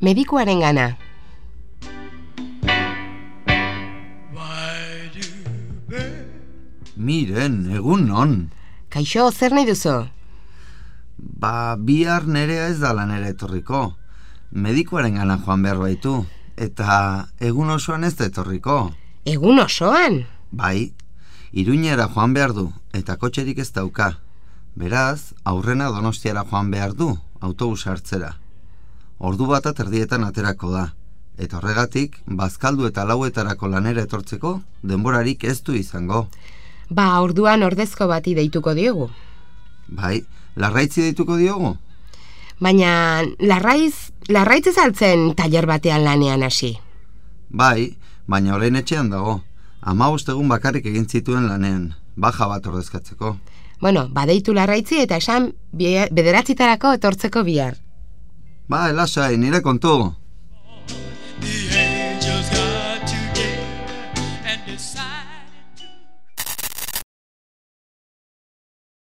medikuaren gana. Miren, egun non. Kaixo, zer nahi duzu? Ba, bihar nerea ez da lanera etorriko. Medikuaren gana joan behar baitu. Eta egun osoan ez da etorriko. Egun osoan? Bai, iruñera joan behar du, eta kotxerik ez dauka. Beraz, aurrena donostiara joan behar du, autobus hartzera. Ordu bat erdietan aterako da. Eta horregatik, bazkaldu eta lauetarako lanera etortzeko, denborarik ez du izango. Ba, orduan ordezko bati deituko diogu. Bai, larraitzi deituko diogu? Baina, larraiz, larraitz ez altzen taller batean lanean hasi. Bai, baina orain etxean dago. Ama egun bakarrik egin zituen lanean, baja bat ordezkatzeko. Bueno, badeitu larraitzi eta esan bederatzitarako etortzeko bihar. Va, el Aya, en era con todo.